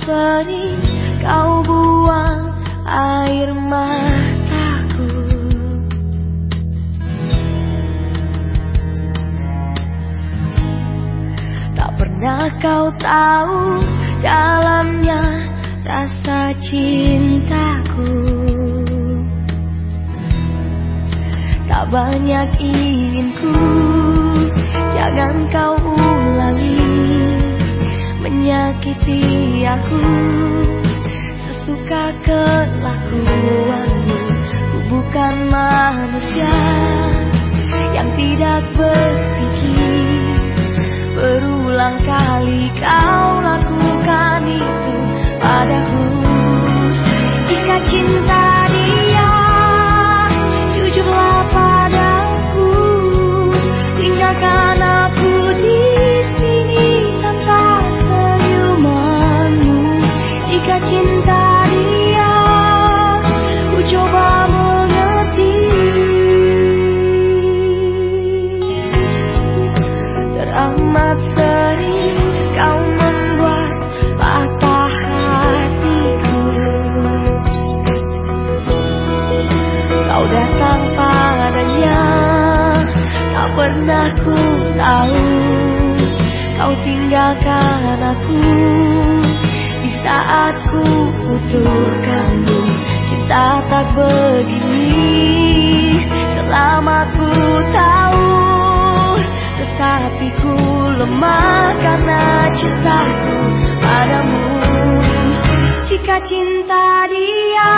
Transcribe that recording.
sering kau buang air mataku. Tak pernah kau tahu dalamnya rasa cintaku. Tak banyak inginku Jangan kau menyakiti aku. Sesuka kelakuanmu Ku bukan manusia Yang tidak berpikir. Berulang kali kau Kau datang padanya Tak pernah ku tahu. Kau tinggalkan aku Di saat ku butuhkanmu Cinta tak begini Selama ku tahu. Tetapi ku lemah karena cintaku padamu. Jika cinta dia